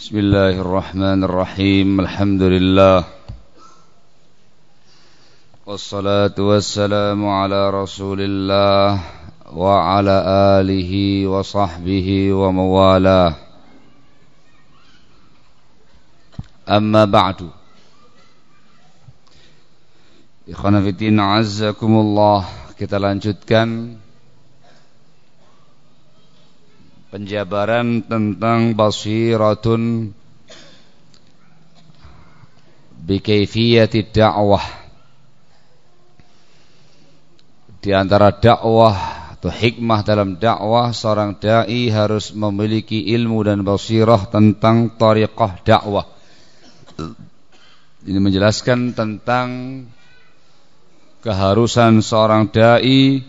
بسم الله الرحمن الرحيم الحمد لله. والصلاة والسلام على رسول الله وعلى آله وصحبه وموالاه. أما بعد. Ikhwana fitin azzakumullah Kita lanjutkan penjabaran tentang basiratun bikaifiyati da'wah. Di antara dakwah atau hikmah dalam dakwah seorang dai harus memiliki ilmu dan basirah tentang tariqah dakwah ini menjelaskan tentang keharusan seorang dai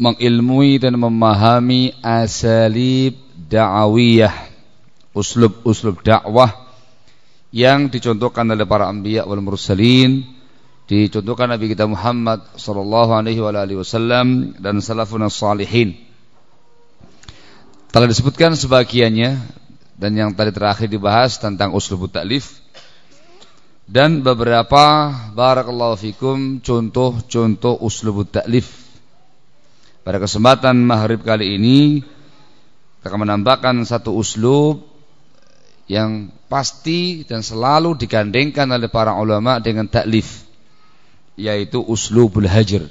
mengilmui dan memahami asalib da'awiyah uslub-uslub dakwah yang dicontohkan oleh para anbiya wal mursalin dicontohkan Nabi kita Muhammad sallallahu alaihi wasallam dan salafun salihin telah disebutkan sebagiannya dan yang tadi terakhir dibahas tentang uslub ta'lif dan beberapa barakallahu fikum contoh-contoh uslub ta'lif pada kesempatan maghrib kali ini kita akan menambahkan satu uslub yang pasti dan selalu digandengkan oleh para ulama dengan taklif yaitu uslubul hajr.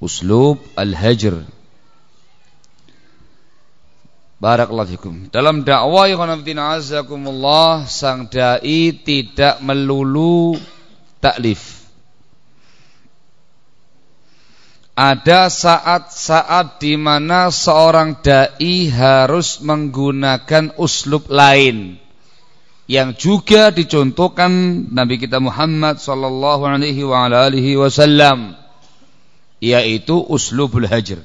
Uslub al-hajr. Barakallahu fikum. Dalam dakwah yang azakumullah sang dai tidak melulu taklif. Ada saat-saat di mana seorang dai harus menggunakan uslub lain yang juga dicontohkan Nabi kita Muhammad sallallahu alaihi wa alihi wasallam yaitu uslubul hajr.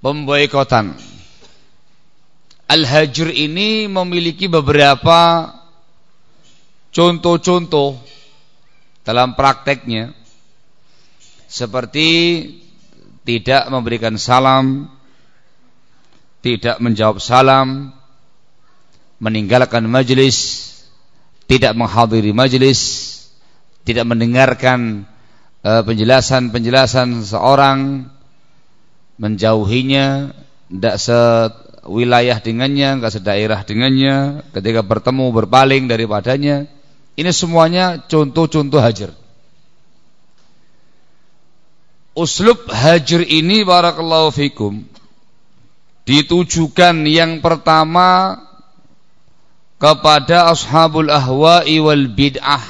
Pemboikotan. Al-hajr ini memiliki beberapa contoh-contoh dalam prakteknya seperti tidak memberikan salam, tidak menjawab salam, meninggalkan majelis, tidak menghadiri majelis, tidak mendengarkan eh, penjelasan-penjelasan seorang, menjauhinya, tidak sewilayah dengannya, enggak sedaerah dengannya, ketika bertemu berpaling daripadanya ini semuanya contoh-contoh hajar. Uslub hajar ini barakallahu fikum ditujukan yang pertama kepada ashabul ahwa'i wal bid'ah.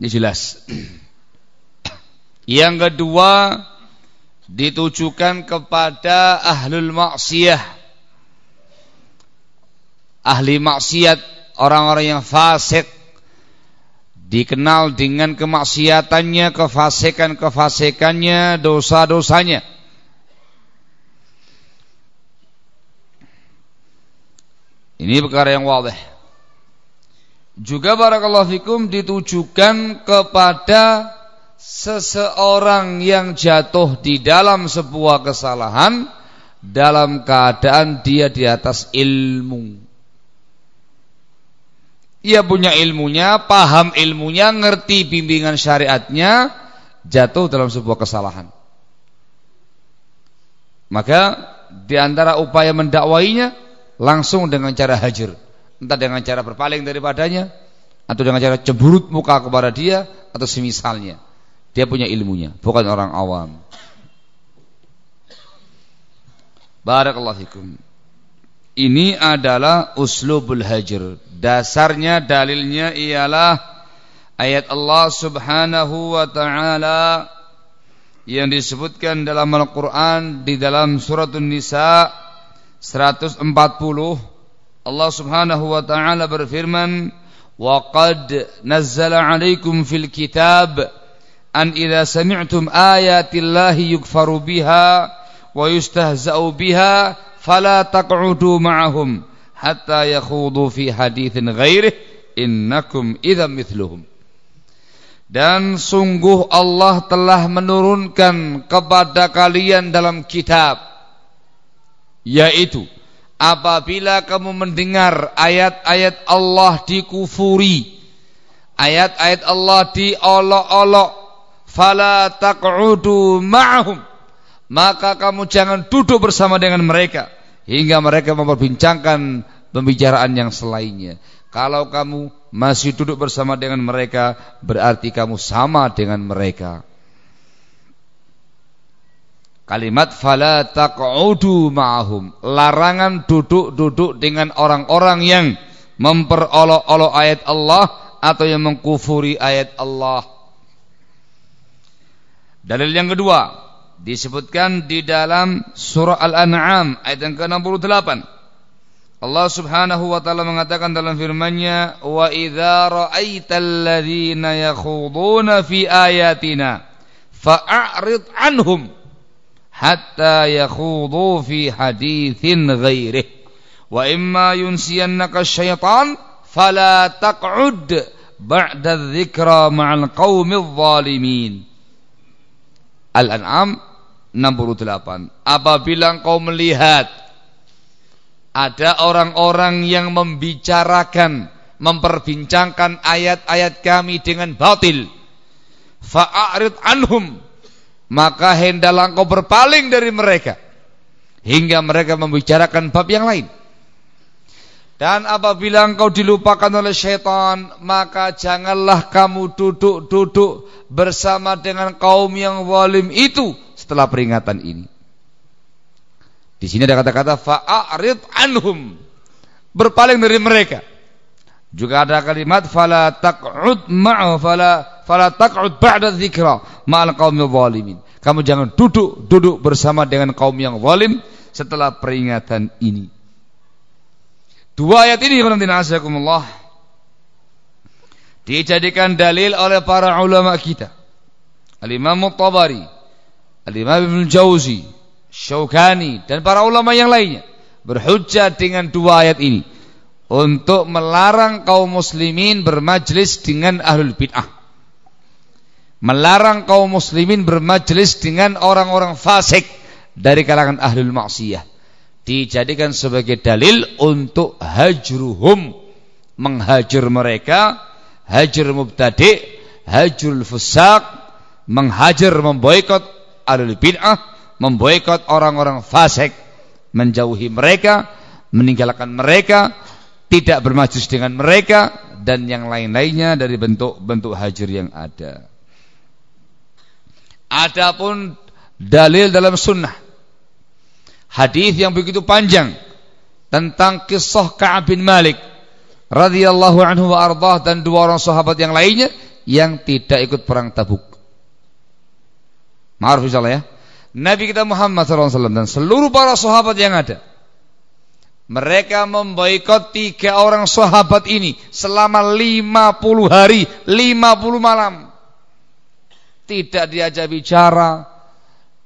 Ini jelas. Yang kedua ditujukan kepada ahlul maksiyah ahli maksiat, orang-orang yang fasik dikenal dengan kemaksiatannya, kefasikan-kefasikannya, dosa-dosanya. Ini perkara yang wadah. Juga barakallahu fikum ditujukan kepada seseorang yang jatuh di dalam sebuah kesalahan dalam keadaan dia di atas ilmu. Ia punya ilmunya, paham ilmunya, ngerti bimbingan syariatnya, jatuh dalam sebuah kesalahan. Maka di antara upaya mendakwainya langsung dengan cara hajar, entah dengan cara berpaling daripadanya atau dengan cara cemburut muka kepada dia atau semisalnya. Dia punya ilmunya, bukan orang awam. Barakallahu fikum. Ini adalah uslubul hajr. Dasarnya dalilnya ialah ayat Allah Subhanahu wa taala yang disebutkan dalam Al-Qur'an di dalam surat An-Nisa 140 Allah Subhanahu wa taala berfirman wa qad nazzala 'alaikum fil kitab an idza sami'tum ayati llahi yukfaru biha wa yustahza'u biha fala taq'udu ma'ahum hatta yakhudu fi hadithin ghairih innakum idza mithluhum. Dan sungguh Allah telah menurunkan kepada kalian dalam kitab yaitu apabila kamu mendengar ayat-ayat Allah dikufuri ayat-ayat Allah diolok-olok fala taq'udu ma'hum maka kamu jangan duduk bersama dengan mereka hingga mereka memperbincangkan pembicaraan yang selainnya kalau kamu masih duduk bersama dengan mereka berarti kamu sama dengan mereka Kalimat fala taq'udu ma'ahum. Larangan duduk-duduk dengan orang-orang yang memperolok-olok ayat Allah atau yang mengkufuri ayat Allah. Dalil yang kedua disebutkan di dalam surah Al-An'am ayat yang ke-68. Allah Subhanahu wa taala mengatakan dalam firman-Nya, "Wa idza ra'aital ladzina yakhuduna fi ayatina fa'rid 'anhum." hatta yakhudu fi hadithin ghairih wa imma yunsiyannaka syaitan fala taq'ud ba'da dzikra ma'al qaumil zalimin Al-An'am 68 Apabila engkau melihat ada orang-orang yang membicarakan memperbincangkan ayat-ayat kami dengan batil fa'arid anhum maka hendaklah engkau berpaling dari mereka hingga mereka membicarakan bab yang lain. Dan apabila engkau dilupakan oleh syaitan, maka janganlah kamu duduk-duduk bersama dengan kaum yang zalim itu setelah peringatan ini. Di sini ada kata-kata fa'arid anhum. Berpaling dari mereka. Juga ada kalimat fala taq'ud ma'a fala fala taq'ud ba'da dzikra ma'al qaumil zalimin. Kamu jangan duduk duduk bersama dengan kaum yang zalim setelah peringatan ini. Dua ayat ini Allah dijadikan dalil oleh para ulama kita. Al-Imam Tabari, Al-Imam Ibn Jauzi, Syaukani dan para ulama yang lainnya berhujjah dengan dua ayat ini untuk melarang kaum muslimin bermajlis dengan ahlul bid'ah. Melarang kaum muslimin bermajlis dengan orang-orang fasik dari kalangan ahlul maksiyah. Dijadikan sebagai dalil untuk hajruhum, menghajar mereka, hajar mubtadi, hajrul fusak, menghajar memboikot ahlul bid'ah, memboikot orang-orang fasik, menjauhi mereka, meninggalkan mereka, tidak bermajlis dengan mereka dan yang lain-lainnya dari bentuk-bentuk hajar yang ada. Adapun dalil dalam sunnah hadis yang begitu panjang tentang kisah Ka'ab bin Malik radhiyallahu anhu wa ardah dan dua orang sahabat yang lainnya yang tidak ikut perang Tabuk. Maaf insyaallah ya. Nabi kita Muhammad SAW dan seluruh para sahabat yang ada mereka memboikot tiga orang sahabat ini selama 50 hari, 50 malam. Tidak diajak bicara.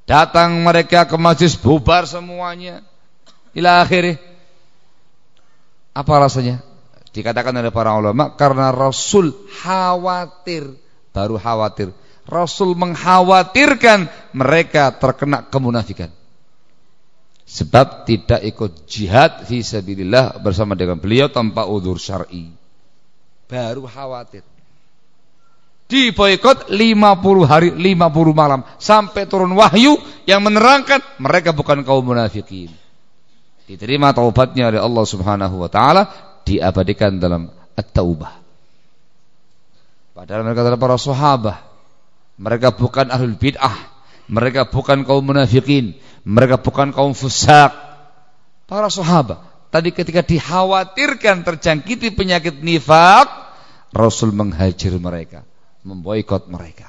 Datang mereka ke masjid bubar semuanya. Ila akhirnya. Apa rasanya? Dikatakan oleh para ulama karena Rasul khawatir, baru khawatir. Rasul mengkhawatirkan mereka terkena kemunafikan sebab tidak ikut jihad fi sabilillah bersama dengan beliau tanpa udur syar'i. Baru khawatir. Diboikot 50 hari, 50 malam sampai turun wahyu yang menerangkan mereka bukan kaum munafikin. Diterima taubatnya oleh Allah Subhanahu wa taala, diabadikan dalam At-Taubah. Padahal mereka adalah para sahabat. Mereka bukan ahlul bid'ah. Mereka bukan kaum munafikin mereka bukan kaum fusak. Para sahabat tadi ketika dikhawatirkan terjangkiti penyakit nifak, Rasul menghajar mereka, memboikot mereka.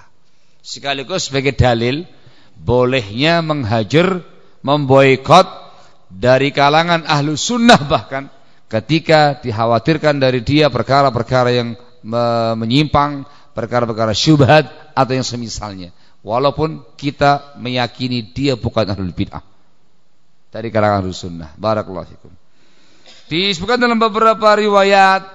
Sekaligus sebagai dalil bolehnya menghajar, memboikot dari kalangan ahlu sunnah bahkan ketika dikhawatirkan dari dia perkara-perkara yang menyimpang, perkara-perkara syubhat atau yang semisalnya. Walaupun kita meyakini dia bukan ahlul bid'ah. Dari kalangan ahlus sunnah. Barakallahu fikum. Disebutkan dalam beberapa riwayat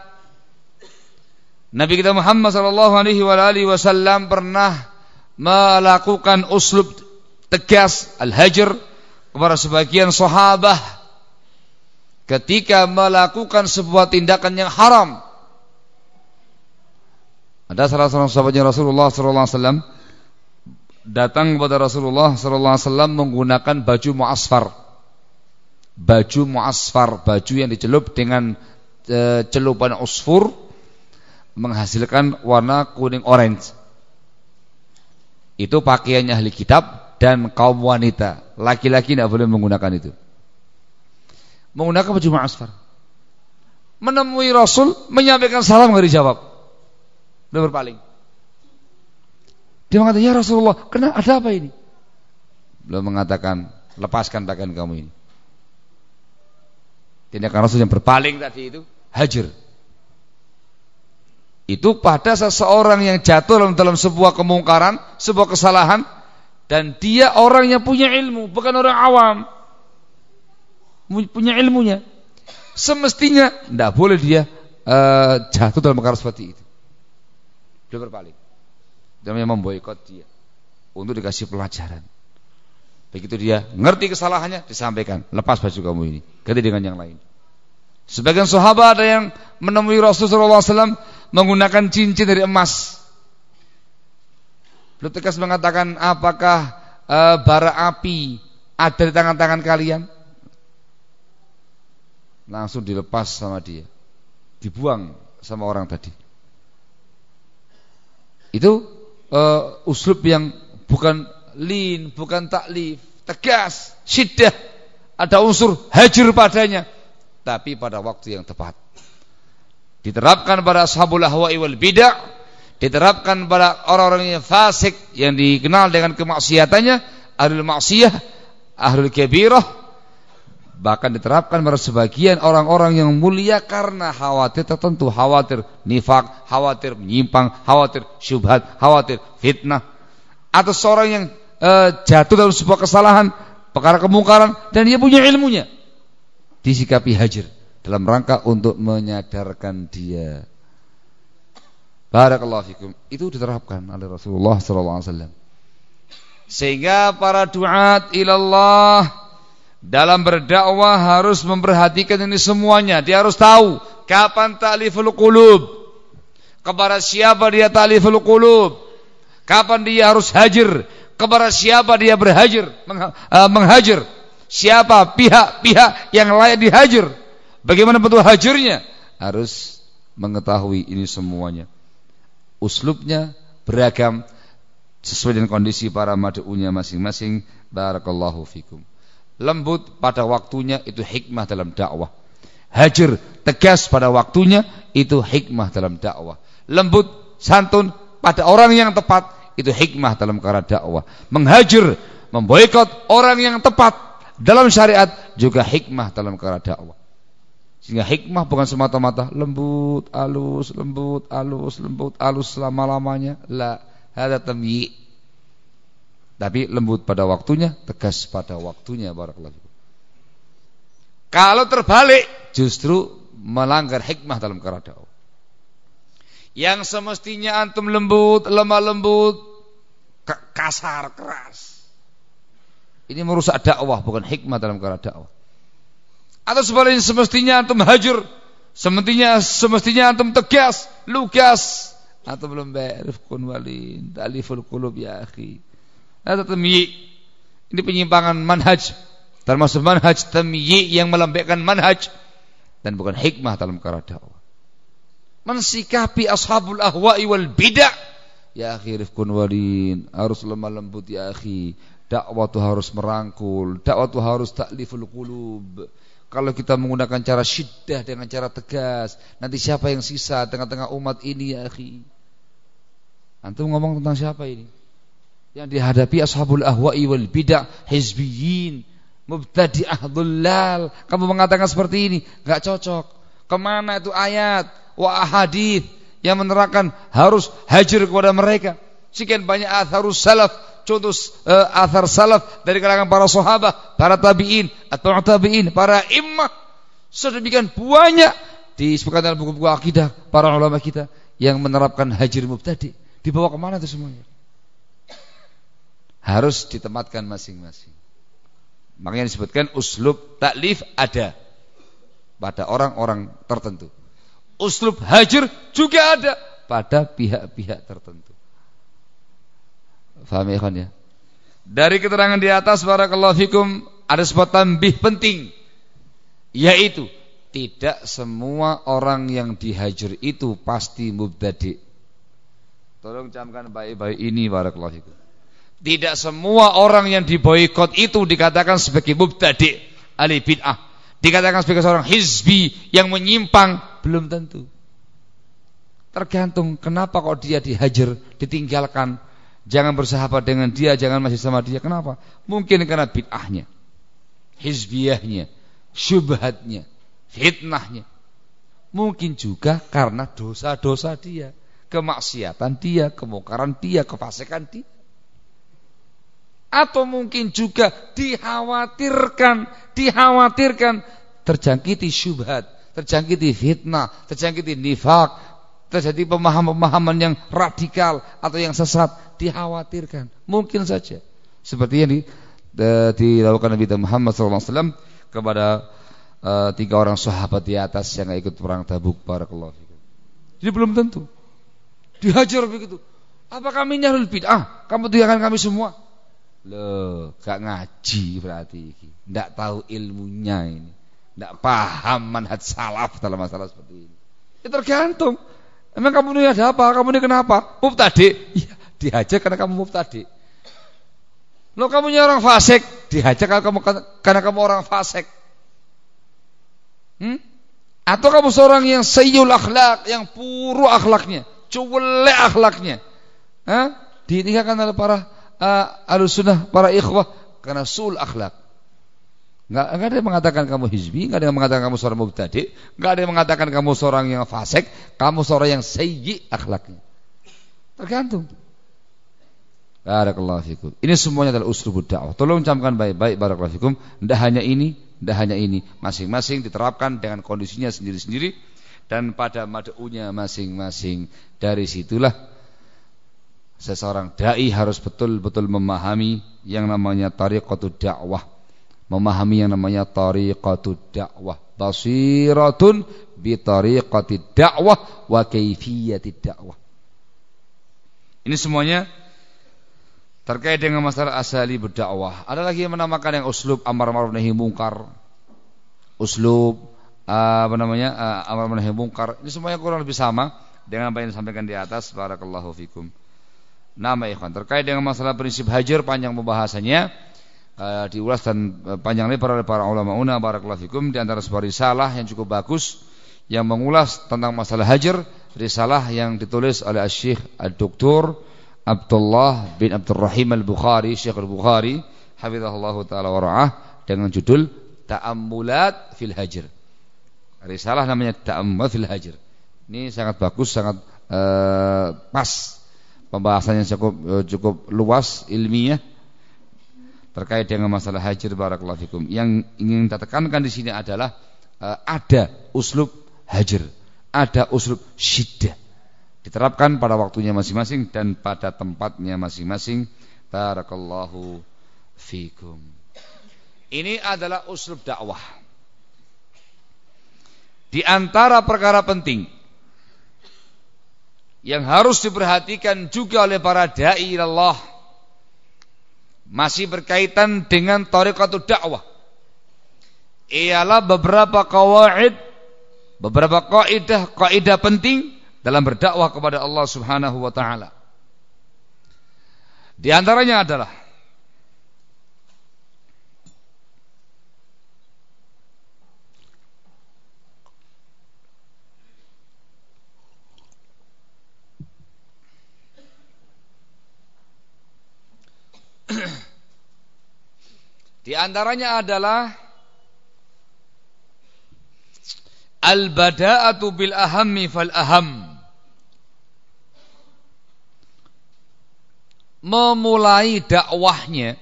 Nabi kita Muhammad sallallahu alaihi wasallam pernah melakukan uslub tegas al-hajr kepada sebagian sahabat ketika melakukan sebuah tindakan yang haram. Ada salah seorang sahabatnya Rasulullah sallallahu datang kepada Rasulullah wasallam menggunakan baju muasfar. Baju muasfar, baju yang dicelup dengan e, celupan usfur menghasilkan warna kuning orange. Itu pakaiannya ahli kitab dan kaum wanita. Laki-laki tidak boleh menggunakan itu. Menggunakan baju asfar. Menemui Rasul, menyampaikan salam nggak dijawab. Dia berpaling. Dia mengatakan, "Ya Rasulullah, kena ada apa ini?" Beliau mengatakan, "Lepaskan pakaian kamu ini." Tindakan Rasul yang berpaling tadi itu hajar itu pada seseorang yang jatuh dalam, dalam sebuah kemungkaran, sebuah kesalahan dan dia orang yang punya ilmu, bukan orang awam. Punya ilmunya. Semestinya tidak boleh dia uh, jatuh dalam perkara seperti itu. Dia berpaling. Dia memboikot dia untuk dikasih pelajaran. Begitu dia ngerti kesalahannya, disampaikan, lepas baju kamu ini, ganti dengan yang lain. Sebagian sahabat ada yang menemui Rasulullah SAW menggunakan cincin dari emas. Beliau tegas mengatakan, apakah e, bara api ada di tangan-tangan kalian? Langsung dilepas sama dia. Dibuang sama orang tadi. Itu e, uslub yang bukan lin, bukan taklif, tegas, syiddah. Ada unsur hajar padanya. Tapi pada waktu yang tepat diterapkan pada ashabul ahwa'i wal bid'ah diterapkan pada orang-orang yang fasik yang dikenal dengan kemaksiatannya ahlul maksiyah ahlul kabirah bahkan diterapkan pada sebagian orang-orang yang mulia karena khawatir tertentu khawatir nifak khawatir menyimpang khawatir syubhat khawatir fitnah atau seorang yang uh, jatuh dalam sebuah kesalahan perkara kemungkaran dan dia punya ilmunya disikapi hajar dalam rangka untuk menyadarkan dia. Barakallahu fikum. Itu diterapkan oleh Rasulullah sallallahu alaihi wasallam. Sehingga para duat ilallah dalam berdakwah harus memperhatikan ini semuanya. Dia harus tahu kapan ta'liful qulub. Kepada siapa dia ta'liful qulub? Kapan dia harus hajar? Kepada siapa dia berhajar? Eh, menghajar? Siapa pihak-pihak yang layak dihajar? Bagaimana bentuk hajarnya? Harus mengetahui ini semuanya. Uslubnya beragam sesuai dengan kondisi para mad'unya masing-masing. Barakallahu fikum. Lembut pada waktunya itu hikmah dalam dakwah. Hajar tegas pada waktunya itu hikmah dalam dakwah. Lembut santun pada orang yang tepat itu hikmah dalam cara dakwah. Menghajar, memboikot orang yang tepat dalam syariat juga hikmah dalam cara dakwah. Sehingga hikmah bukan semata-mata lembut, alus, lembut, alus, lembut, alus selama-lamanya. La, ada temyi. Tapi lembut pada waktunya, tegas pada waktunya barakallahu. Kalau terbalik justru melanggar hikmah dalam dakwah. Yang semestinya antum lembut, lemah lembut, kasar, keras. Ini merusak dakwah bukan hikmah dalam dakwah. Atau sebaliknya semestinya antum hajar, semestinya semestinya antum tegas, lugas. Atau belum kun walin, taliful qulub ya akhi. Atau temyi. Ini penyimpangan manhaj. Termasuk manhaj temyi yang melembekkan manhaj dan bukan hikmah dalam cara dakwah. Mensikapi ashabul ahwa'i wal bid'ah Ya akhi rifkun walin Harus lemah lembut ya akhi Dakwah itu harus merangkul Dakwah itu harus takliful qulub kalau kita menggunakan cara syiddah dengan cara tegas, nanti siapa yang sisa tengah-tengah umat ini ya akhi? Antum ngomong tentang siapa ini? Yang dihadapi ashabul ahwa'i wal bid'ah, hizbiyin, mubtadi'ah dhullal. Kamu mengatakan seperti ini, enggak cocok. Ke mana itu ayat wa ahadith yang menerangkan harus hajar kepada mereka? Sekian banyak atharus salaf contoh uh, athar salaf dari kalangan para sahabat, para tabi'in atau tabi'in, para imam sedemikian banyak disebutkan dalam buku-buku akidah para ulama kita yang menerapkan hajir mubtadi dibawa ke mana itu semuanya harus ditempatkan masing-masing makanya disebutkan uslub taklif ada pada orang-orang tertentu uslub hajir juga ada pada pihak-pihak tertentu Faham ya, ya? Dari keterangan di atas barakallahu fikum ada sebuah tambih penting yaitu tidak semua orang yang dihajar itu pasti mubtadi. Tolong camkan baik-baik ini barakallahu fikum. Tidak semua orang yang diboikot itu dikatakan sebagai mubtadi, ahli bid'ah. Dikatakan sebagai seorang hizbi yang menyimpang, belum tentu. Tergantung kenapa kok dia dihajar, ditinggalkan, jangan bersahabat dengan dia, jangan masih sama dia. Kenapa? Mungkin karena bid'ahnya, hizbiyahnya, syubhatnya fitnahnya. Mungkin juga karena dosa-dosa dia, kemaksiatan dia, kemungkaran dia, kefasikan dia. Atau mungkin juga dikhawatirkan, dikhawatirkan terjangkiti syubhat, terjangkiti fitnah, terjangkiti nifak, terjadi pemahaman-pemahaman yang radikal atau yang sesat, dikhawatirkan. Mungkin saja. Seperti yang eh, dilakukan Nabi Muhammad SAW kepada uh, tiga orang sahabat di atas yang ikut perang Tabuk barakallahu fikum. Jadi belum tentu. Dihajar begitu. Apa kami nyarul bid'ah? Kamu tinggalkan kami semua. Loh, gak ngaji berarti ini. Ndak tahu ilmunya ini. Ndak paham manhaj salaf dalam masalah seperti ini. Ya tergantung. Emang kamu ini ada apa? Kamu ini kenapa? Mubtadi. Iya, dihajar karena kamu mubtadi. Lo kamu orang fasik, dihajar karena kamu karena kamu orang fasik. Hmm? Atau kamu seorang yang sayyul akhlak, yang puru akhlaknya, cuwelek akhlaknya. Hah? Ditinggalkan oleh para uh, sunnah, para ikhwah karena sul akhlak. Enggak, enggak ada yang mengatakan kamu hizbi, enggak ada yang mengatakan kamu seorang mubtadi, enggak ada yang mengatakan kamu seorang yang fasik, kamu seorang yang sayyi akhlaknya. Tergantung. Barakallahu fikum. Ini semuanya adalah uslubud dakwah. Tolong camkan baik-baik barakallahu fikum. Tidak hanya ini, tidak hanya ini, masing-masing diterapkan dengan kondisinya sendiri-sendiri dan pada mad'unya masing-masing. Dari situlah seseorang dai harus betul-betul memahami yang namanya tariqatud dakwah. Memahami yang namanya tariqatud dakwah. Basiratun bi tariqatid dakwah wa kaifiyatid dakwah. Ini semuanya terkait dengan masalah asali berdakwah. Ada lagi yang menamakan yang uslub amar ma'ruf nahi mungkar. Uslub apa namanya? Uh, amar ma'ruf nahi mungkar. Ini semuanya kurang lebih sama dengan apa yang disampaikan di atas. Barakallahu fikum. Nama ikhwan terkait dengan masalah prinsip hajar panjang pembahasannya uh, diulas dan uh, panjang lebar oleh para ulama una barakallahu fikum di antara sebuah risalah yang cukup bagus yang mengulas tentang masalah hajar risalah yang ditulis oleh Syekh Al-Doktor Abdullah bin Abdurrahim Al-Bukhari, Syekh Al-Bukhari, hafizahullah taala wa dengan judul Ta'ammulat fil Hajr. Risalah namanya Ta'ammulat fil Hajr. Ini sangat bagus, sangat uh, pas. Pembahasannya cukup uh, cukup luas ilmiah terkait dengan masalah hajr barakallahu fikum. Yang ingin kita tekankan di sini adalah uh, ada uslub hajr, ada uslub syiddah diterapkan pada waktunya masing-masing dan pada tempatnya masing-masing. Barakallahu fikum. Ini adalah uslub dakwah. Di antara perkara penting yang harus diperhatikan juga oleh para dai Allah masih berkaitan dengan tariqatul dakwah ialah beberapa kawaid beberapa kaidah kaidah penting dalam berdakwah kepada Allah Subhanahu wa taala. Di antaranya adalah Di antaranya adalah Al-bada'atu bil ahammi fal aham. Memulai dakwahnya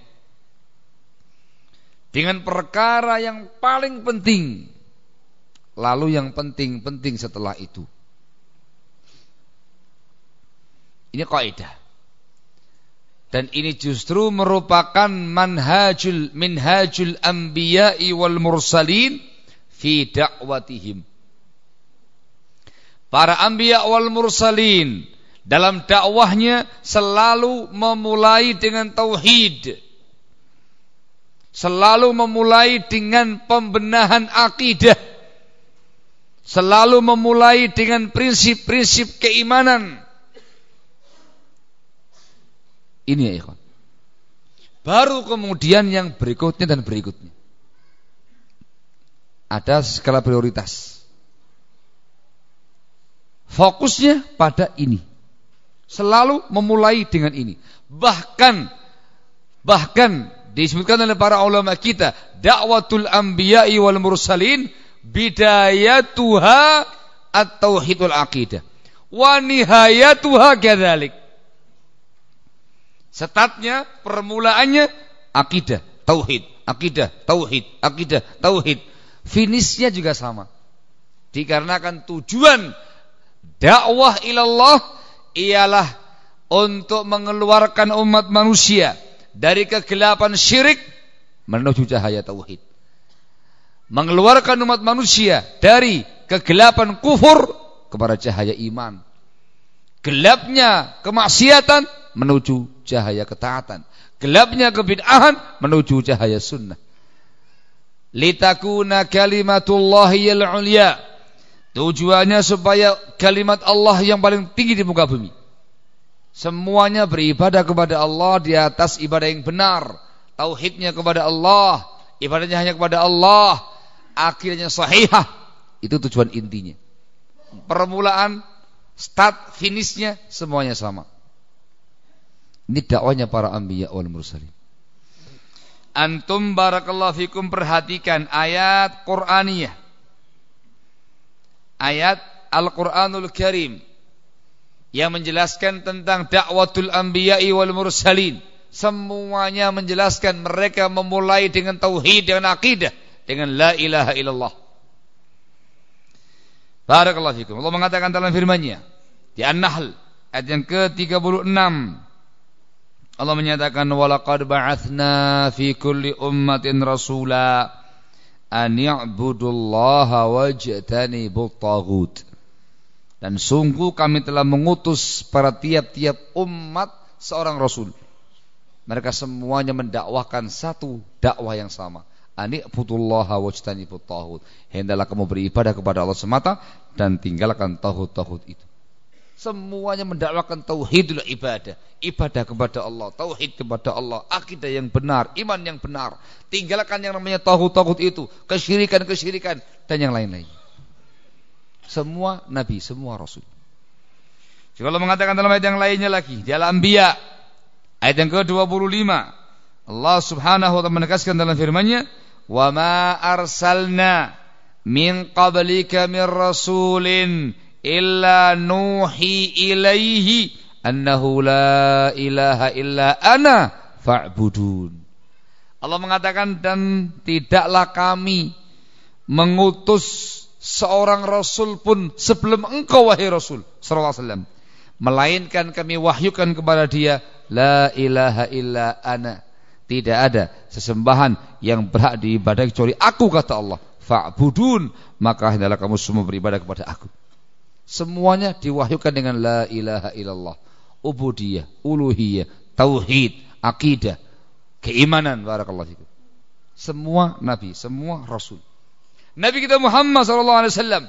dengan perkara yang paling penting. Lalu yang penting-penting setelah itu. Ini kaidah. Dan ini justru merupakan manhajul minhajul anbiya'i wal mursalin fi da'watihim. Para anbiya wal mursalin dalam dakwahnya selalu memulai dengan tauhid. Selalu memulai dengan pembenahan akidah. Selalu memulai dengan prinsip-prinsip keimanan ini ya ikhwan. Baru kemudian yang berikutnya dan berikutnya. Ada skala prioritas. Fokusnya pada ini. Selalu memulai dengan ini. Bahkan bahkan disebutkan oleh para ulama kita, dakwatul anbiya'i wal mursalin bidayatuha at-tauhidul aqidah wa nihayatuha kadzalik. Setatnya, permulaannya akidah, tauhid, akidah, tauhid, akidah, tauhid. Finishnya juga sama. Dikarenakan tujuan dakwah ilallah ialah untuk mengeluarkan umat manusia dari kegelapan syirik menuju cahaya tauhid. Mengeluarkan umat manusia dari kegelapan kufur kepada cahaya iman. Gelapnya kemaksiatan menuju cahaya ketaatan. Gelapnya kebid'ahan menuju cahaya sunnah. Litakuna kalimatullahi al-ulya. Tujuannya supaya kalimat Allah yang paling tinggi di muka bumi. Semuanya beribadah kepada Allah di atas ibadah yang benar. Tauhidnya kepada Allah. Ibadahnya hanya kepada Allah. Akhirnya sahihah. Itu tujuan intinya. Permulaan, start, finishnya semuanya sama. Ini dakwanya para anbiya wal mursalin. Antum barakallahu fikum perhatikan ayat Qur'aniyah. Ayat Al-Qur'anul Karim yang menjelaskan tentang dakwatul anbiya'i wal mursalin. Semuanya menjelaskan mereka memulai dengan tauhid dengan akidah dengan la ilaha illallah. Barakallahu fikum. Allah mengatakan dalam firman-Nya di An-Nahl ayat yang ke-36 Allah menyatakan walaqad ba'atsna fi kulli ummatin rasula an ya'budullaha wajtanibut taghut. Dan sungguh kami telah mengutus pada tiap-tiap umat seorang rasul. Mereka semuanya mendakwahkan satu dakwah yang sama. Ani'budullaha wajtanibut taghut. Hendaklah kamu beribadah kepada Allah semata dan tinggalkan taghut-taghut itu. Semuanya mendakwakan tauhidul ibadah, ibadah kepada Allah, tauhid kepada Allah, akidah yang benar, iman yang benar. Tinggalkan yang namanya tauhid-tauhid itu, kesyirikan-kesyirikan dan yang lain-lain. Semua nabi, semua rasul. Jika Allah mengatakan dalam ayat yang lainnya lagi, di Al-Anbiya ayat yang ke-25, Allah Subhanahu wa taala menegaskan dalam firman-Nya, "Wa ma arsalna min qablika min rasulin illa nuhi ilaihi annahu la ilaha illa ana fa'budun. Allah mengatakan dan tidaklah kami mengutus seorang rasul pun sebelum engkau wahai rasul sallallahu alaihi wasallam melainkan kami wahyukan kepada dia la ilaha illa ana. Tidak ada sesembahan yang berhak diibadahi kecuali aku kata Allah. Fa'budun maka hendaklah kamu semua beribadah kepada aku Semuanya diwahyukan dengan la ilaha illallah. Ubudiyah, uluhiyah, tauhid, akidah, keimanan barakallahu fikum. Semua nabi, semua rasul. Nabi kita Muhammad wasallam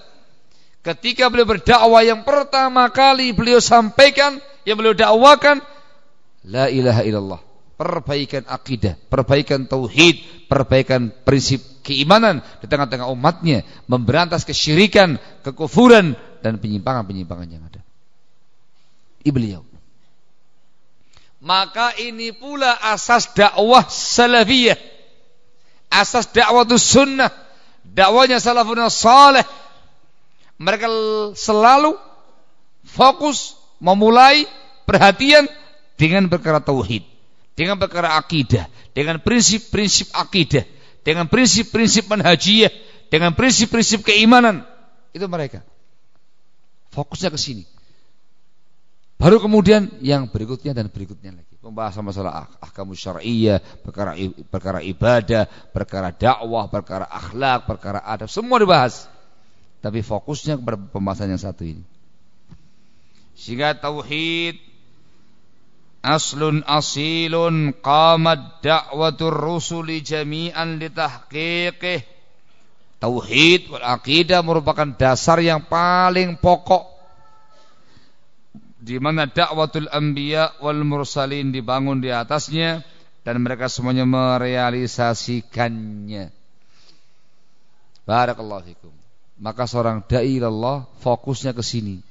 ketika beliau berdakwah yang pertama kali beliau sampaikan, yang beliau dakwakan la ilaha illallah perbaikan akidah, perbaikan tauhid, perbaikan prinsip keimanan di tengah-tengah umatnya, memberantas kesyirikan, kekufuran dan penyimpangan-penyimpangan yang ada. Ibeliau. Maka ini pula asas dakwah salafiyah. Asas dakwah sunnah. Dakwanya salafun salih. Mereka selalu fokus memulai perhatian dengan perkara tauhid dengan perkara akidah, dengan prinsip-prinsip akidah, dengan prinsip-prinsip manhajiyah, dengan prinsip-prinsip keimanan. Itu mereka. Fokusnya ke sini. Baru kemudian yang berikutnya dan berikutnya lagi. Pembahasan masalah ah, ahkamu syar'iyyah, perkara perkara ibadah, perkara dakwah, perkara akhlak, perkara adab, semua dibahas. Tapi fokusnya kepada pembahasan yang satu ini. Sehingga tauhid aslun asilun qamat da'watur rusuli jami'an litahqiqih. Tauhid wal aqidah merupakan dasar yang paling pokok di mana dakwatul anbiya wal mursalin dibangun di atasnya dan mereka semuanya merealisasikannya. Barakallahu fikum. Maka seorang dai Allah fokusnya ke sini.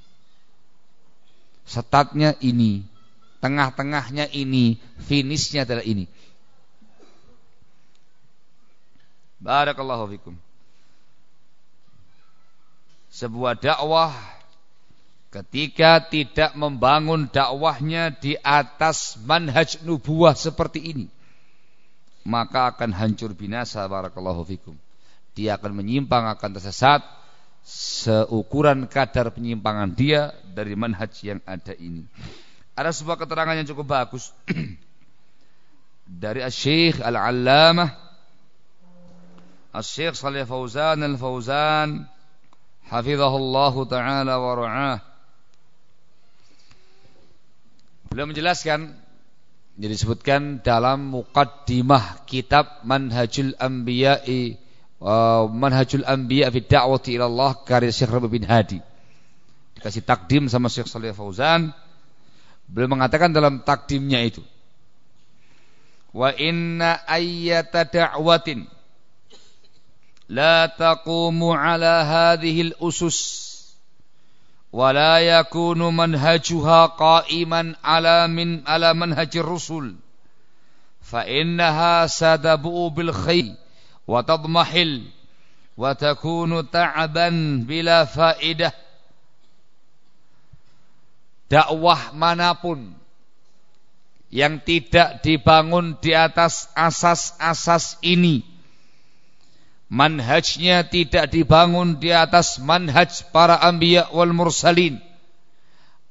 Setatnya ini, tengah-tengahnya ini, finishnya adalah ini. Barakallahu fikum. Sebuah dakwah ketika tidak membangun dakwahnya di atas manhaj nubuah seperti ini maka akan hancur binasa barakallahu fikum. Dia akan menyimpang akan tersesat seukuran kadar penyimpangan dia dari manhaj yang ada ini. Ada sebuah keterangan yang cukup bagus. Dari Syekh Al-Allamah Syekh Salih Fauzan Al-Fauzan hafizahullahu taala wa ra'ah Beliau menjelaskan jadi disebutkan dalam muqaddimah kitab Manhajul Anbiya'i Manhajul Anbiya fi da'wati ila Allah karya Syekh Rabi bin Hadi. Dikasih takdim sama Syekh Saleh Fauzan. Beliau mengatakan dalam takdimnya itu Wa inna ayyata da'watin la taqumu ala hadhihi al-usus ولا يكون منهجها قائما على من على منهج الرسل فإنها ستبؤ بالخير وتضمحل وتكون تعبا بلا فائدة dakwah manapun yang tidak dibangun di atas asas-asas ini manhajnya tidak dibangun di atas manhaj para anbiya wal mursalin.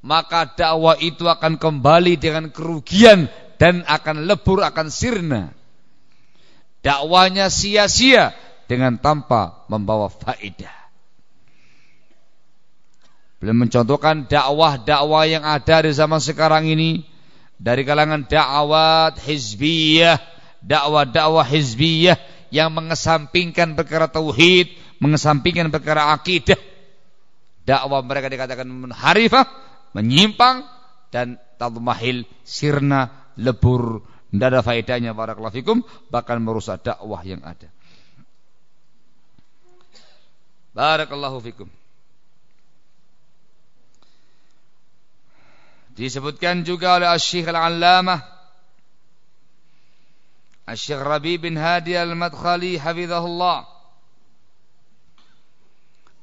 Maka dakwah itu akan kembali dengan kerugian dan akan lebur akan sirna. Dakwanya sia-sia dengan tanpa membawa faedah. Belum mencontohkan dakwah-dakwah yang ada di zaman sekarang ini. Dari kalangan dakwah hizbiyah dakwah-dakwah hizbiyah yang mengesampingkan perkara tauhid, mengesampingkan perkara akidah. Dakwah mereka dikatakan harifah, menyimpang dan tadmahil sirna lebur tidak ada faedahnya barakallahu fikum bahkan merusak dakwah yang ada. Barakallahu fikum. Disebutkan juga oleh Asy-Syaikh Al-Allamah Rabi bin Hadi Al-Madkhali hafizahullah.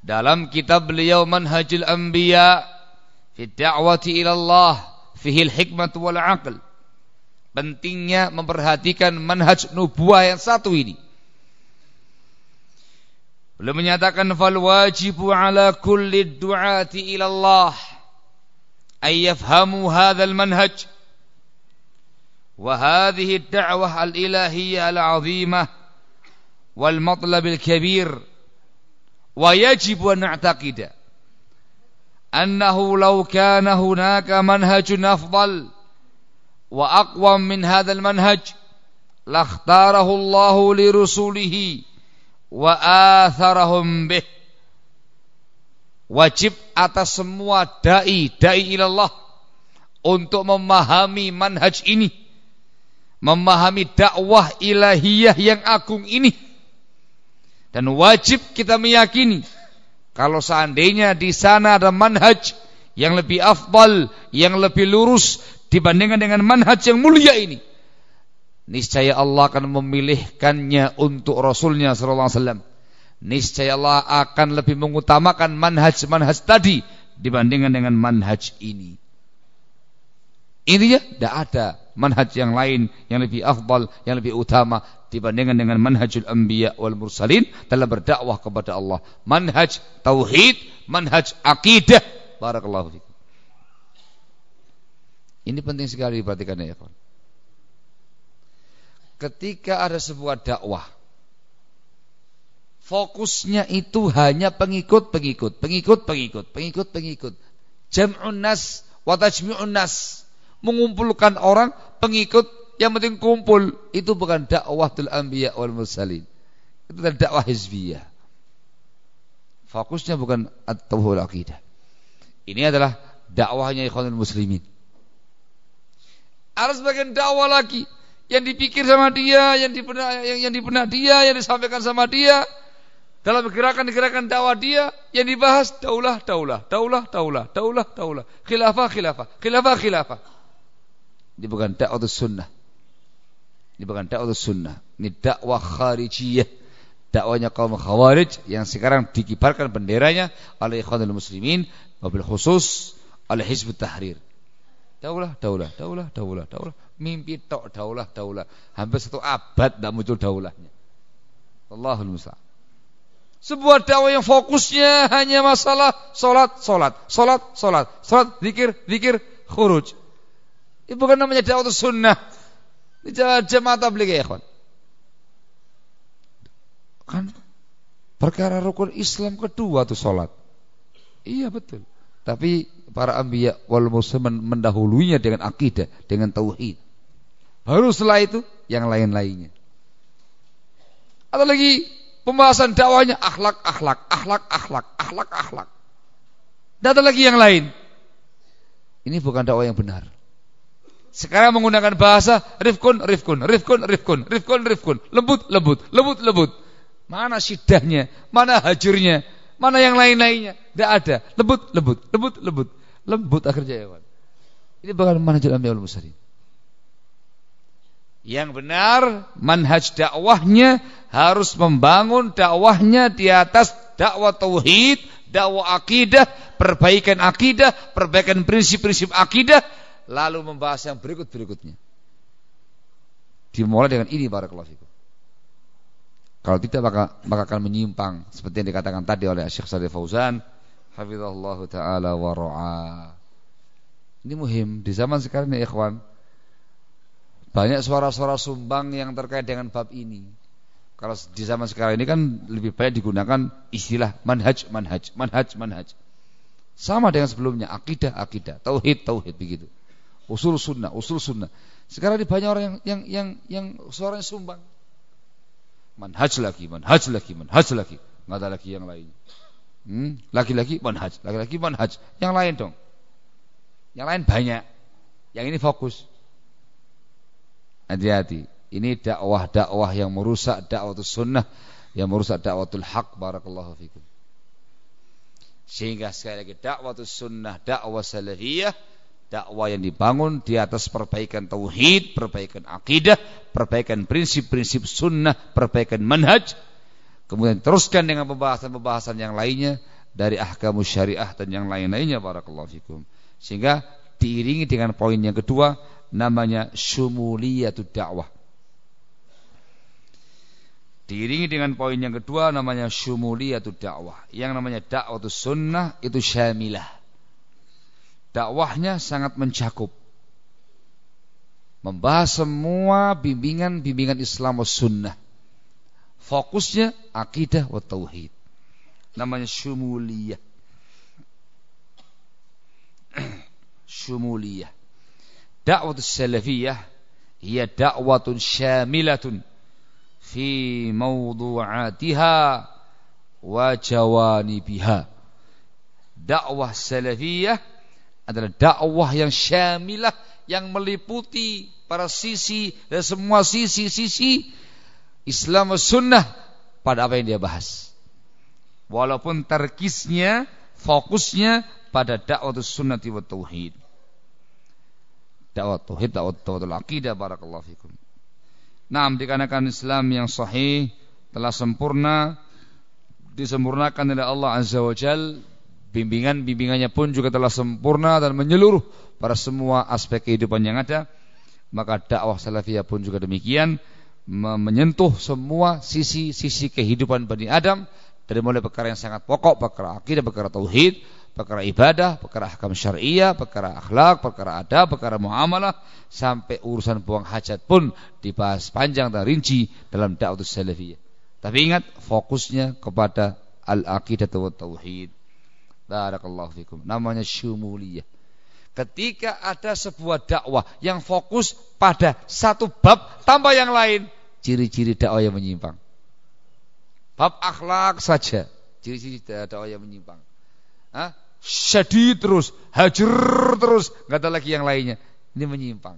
Dalam kitab beliau Manhajul Anbiya fi da'wati ila Allah fihi al-hikmah wal 'aql. Pentingnya memperhatikan manhaj nubuah yang satu ini. Beliau menyatakan fal wajibu ala kulli du'ati ila Allah ay yafhamu hadzal manhaj وهذه الدعوة الإلهية العظيمة والمطلب الكبير ويجب أن نعتقد أنه لو كان هناك منهج أفضل وأقوم من هذا المنهج لاختاره الله لرسوله وآثرهم به. wajib atas semua dai dai ilallah untuk memahami manhaj ini. Memahami dakwah ilahiyah yang agung ini. Dan wajib kita meyakini kalau seandainya di sana ada manhaj yang lebih afdal, yang lebih lurus dibandingkan dengan manhaj yang mulia ini. Niscaya Allah akan memilihkannya untuk Rasulnya sallallahu alaihi wasallam. Niscaya Allah akan lebih mengutamakan manhaj-manhaj tadi dibandingkan dengan manhaj ini. Intinya tidak ada manhaj yang lain yang lebih afdal, yang lebih utama dibandingkan dengan manhajul anbiya wal mursalin dalam berdakwah kepada Allah. Manhaj tauhid, manhaj akidah. Barakallahu fikum. Ini penting sekali diperhatikan ya kawan. Ketika ada sebuah dakwah Fokusnya itu hanya pengikut, pengikut, pengikut, pengikut, pengikut, pengikut. Jam'un nas wa tajmi'un nas. Mengumpulkan orang, pengikut, yang penting kumpul. Itu bukan dakwatul anbiya wal mursalin. Itu adalah dakwah hizbiyah. Fokusnya bukan at-tauhid akidah. Ini adalah dakwahnya ikhwanul muslimin. Ada sebagian dakwah lagi yang dipikir sama dia, yang dipenak yang, yang dia, yang disampaikan sama dia, dalam gerakan-gerakan dakwah dia yang dibahas daulah, daulah, daulah, daulah, daulah, daulah, khilafah, khilafah, khilafah, khilafah. Ini bukan dakwah sunnah. Ini bukan dakwah sunnah. Ini dakwah kharijiyah. Dakwahnya kaum khawarij yang sekarang dikibarkan benderanya oleh ikhwanul muslimin mobil khusus oleh Hizbut Tahrir. Daulah, daulah, daulah, daulah, daulah. Mimpi tok daulah, daulah. Hampir satu abad tidak muncul daulahnya. Allahul musta'an. Sebuah dakwah yang fokusnya hanya masalah solat, solat, solat, solat, solat, zikir, zikir, khuruj. Ini bukan namanya dakwah sunnah. Ini jamaah tabligh ya ikhwan. Kan perkara rukun Islam kedua tuh solat. Iya betul. Tapi para ambiya wal muslimin mendahulunya dengan akidah, dengan tauhid. Baru setelah itu yang lain-lainnya. Ada lagi Pembahasan dakwahnya akhlak, akhlak, akhlak, akhlak, akhlak, akhlak. Tidak ada lagi yang lain. Ini bukan dakwah yang benar. Sekarang menggunakan bahasa rifkun, rifkun, rifkun, rifkun, rifkun, rifkun, lembut, lembut, lembut, lembut. Mana sidahnya, mana hajurnya, mana yang lain-lainnya? Tidak ada. Lembut, lembut, lembut, lembut, lembut akhirnya ya. Ini bukan manhajul anbiya wal mursalin. Yang benar manhaj dakwahnya harus membangun dakwahnya di atas dakwah tauhid, dakwah akidah, perbaikan akidah, perbaikan prinsip-prinsip akidah, lalu membahas yang berikut-berikutnya. Dimulai dengan ini barakallahu fikum. Kalau tidak maka maka akan menyimpang seperti yang dikatakan tadi oleh Syekh Saleh Fauzan, hafizahullah taala wa ra'a. Ini muhim di zaman sekarang ya ikhwan banyak suara-suara sumbang yang terkait dengan bab ini. Kalau di zaman sekarang ini kan lebih banyak digunakan istilah manhaj, manhaj, manhaj, manhaj. Sama dengan sebelumnya, akidah, akidah, tauhid, tauhid begitu. Usul sunnah, usul sunnah. Sekarang ini banyak orang yang yang yang, yang suaranya sumbang. Manhaj lagi, manhaj lagi, manhaj lagi. Enggak ada lagi yang lain. Hmm? Lagi-lagi manhaj, lagi-lagi manhaj. Yang lain dong. Yang lain banyak. Yang ini fokus. Hati-hati. Ini dakwah-dakwah yang merusak dakwah sunnah, yang merusak dakwatul haq. Barakallahu fikum. Sehingga sekali lagi dakwah sunnah, dakwah salafiyah, dakwah yang dibangun di atas perbaikan tauhid, perbaikan akidah, perbaikan prinsip-prinsip sunnah, perbaikan manhaj. Kemudian teruskan dengan pembahasan-pembahasan yang lainnya dari ahkamu syariah dan yang lain-lainnya barakallahu fikum. Sehingga diiringi dengan poin yang kedua namanya syumuliyatud dakwah. Diiringi dengan poin yang kedua namanya syumuliyatud dakwah. Yang namanya dakwah sunnah itu syamilah dakwahnya sangat mencakup. Membahas semua bimbingan-bimbingan Islam dan sunnah. Fokusnya akidah wa tauhid. Namanya syumuliyah. Syumuliyah. Dakwah salafiyah ia dakwah syamilatun fi mawdu'atiha wa jawanibiha. Dakwah salafiyah adalah dakwah yang syamilah yang meliputi para sisi dan semua sisi-sisi Islam sunnah pada apa yang dia bahas. Walaupun terkisnya, fokusnya pada dakwah sunnah wa tauhid dakwah tauhid, dakwah tauhidul aqidah barakallahu fikum. Naam dikarenakan Islam yang sahih telah sempurna disempurnakan oleh Allah Azza wa Jal bimbingan-bimbingannya pun juga telah sempurna dan menyeluruh pada semua aspek kehidupan yang ada maka dakwah salafiyah pun juga demikian menyentuh semua sisi-sisi kehidupan Bani Adam dari mulai perkara yang sangat pokok, perkara akidah, perkara tauhid, perkara ibadah, perkara hakam syariah, perkara akhlak, perkara adab, perkara muamalah, sampai urusan buang hajat pun dibahas panjang dan rinci dalam dakwah salafiyah. Tapi ingat fokusnya kepada al-aqidah wa tauhid. Barakallahu fikum. Namanya syumuliyah. Ketika ada sebuah dakwah yang fokus pada satu bab tanpa yang lain, ciri-ciri dakwah yang menyimpang. Bab akhlak saja, ciri-ciri dakwah yang menyimpang. Hah? Syadid terus, hajar terus, nggak ada lagi yang lainnya. Ini menyimpang.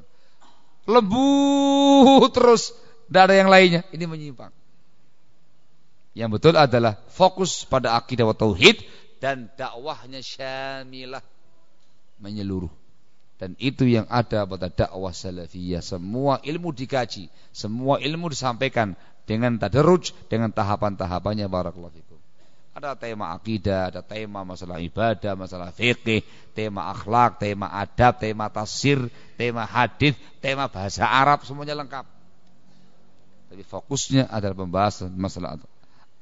Lembut terus, tidak ada yang lainnya. Ini menyimpang. Yang betul adalah fokus pada akidah wa tauhid dan dakwahnya syamilah menyeluruh. Dan itu yang ada pada dakwah salafiyah. Semua ilmu dikaji, semua ilmu disampaikan dengan tadarruj, dengan tahapan-tahapannya barakallahu fikum. Ada tema akidah, ada tema masalah ibadah, masalah fikih, tema akhlak, tema adab, tema tafsir, tema hadis, tema bahasa Arab, semuanya lengkap. Tapi fokusnya adalah pembahasan masalah